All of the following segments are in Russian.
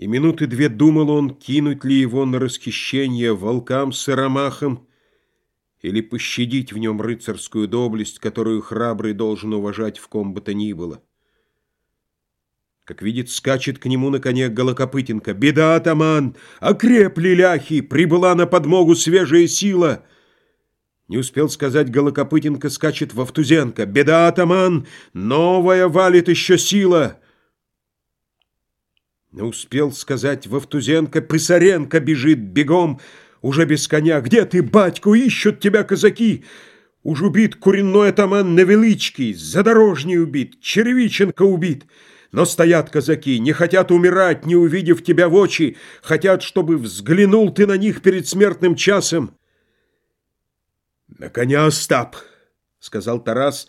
И минуты две думал он, кинуть ли его на расхищение волкам с иромахом, или пощадить в нем рыцарскую доблесть, которую храбрый должен уважать в ком бы то ни было. Как видит, скачет к нему на коне Голокопытенко. «Беда, атаман! Окрепли ляхи! Прибыла на подмогу свежая сила!» Не успел сказать Голокопытенко, скачет Вовтузенко. «Беда, атаман! Новая валит еще сила!» Успел сказать Вовтузенко, Писаренко бежит бегом, уже без коня. «Где ты, батьку? Ищут тебя казаки!» Уж убит куренной атаман Невеличкий, Задорожний убит, Черевиченко убит. Но стоят казаки, не хотят умирать, не увидев тебя в очи, хотят, чтобы взглянул ты на них перед смертным часом. «На коня Остап!» — сказал Тарас,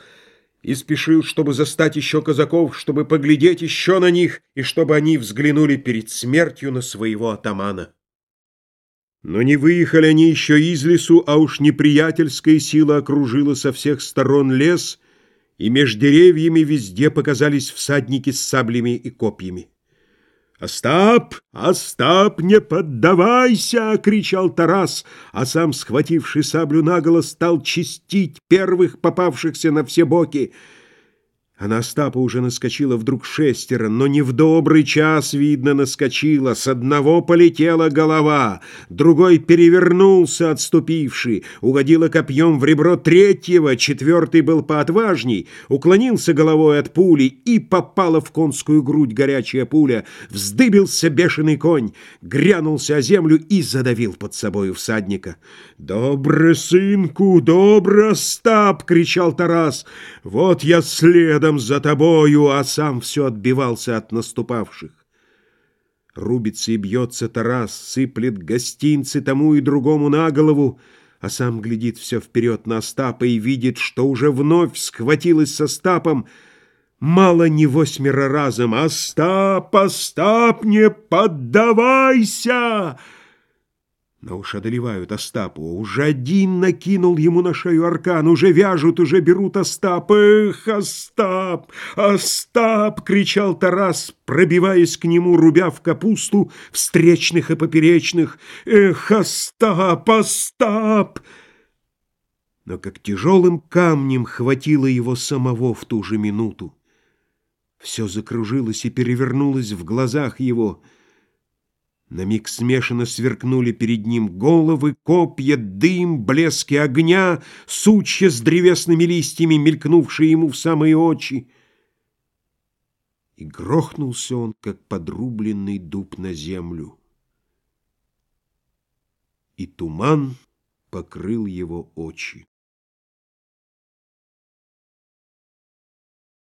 и спешил, чтобы застать еще казаков, чтобы поглядеть еще на них, и чтобы они взглянули перед смертью на своего атамана. Но не выехали они еще из лесу, а уж неприятельская сила окружила со всех сторон лес, и меж деревьями везде показались всадники с саблями и копьями. «Остап! Остап, не поддавайся!» — кричал Тарас, а сам, схвативший саблю наголо, стал чистить первых попавшихся на все боки — а на Остапа уже наскочила вдруг шестеро, но не в добрый час, видно, наскочила. С одного полетела голова, другой перевернулся, отступивший, угодила копьем в ребро третьего, четвертый был поотважней, уклонился головой от пули, и попала в конскую грудь горячая пуля. Вздыбился бешеный конь, грянулся о землю и задавил под собою всадника. «Добрый сынку, добрый Остап!» — кричал Тарас. «Вот я следом следом за тобою, а сам все отбивался от наступавших. Рубится и бьется Тарас, сыплет гостинцы тому и другому на голову, а сам глядит все вперед на Остапа и видит, что уже вновь схватилась со Стапом, мало не восьмеро разом. «Остап, Остап, не поддавайся!» Но уж одолевают Остапу. Уже один накинул ему на шею аркан, уже вяжут, уже берут Остап. «Эх, Остап! Остап!» — кричал Тарас, пробиваясь к нему, рубя в капусту встречных и поперечных. «Эх, Остап! Остап!» Но как тяжелым камнем хватило его самого в ту же минуту. Все закружилось и перевернулось в глазах его — на миг смешанно сверкнули перед ним головы, копья, дым, блески огня, сучья с древесными листьями, мелькнувшие ему в самые очи. И грохнулся он, как подрубленный дуб на землю. И туман покрыл его очи.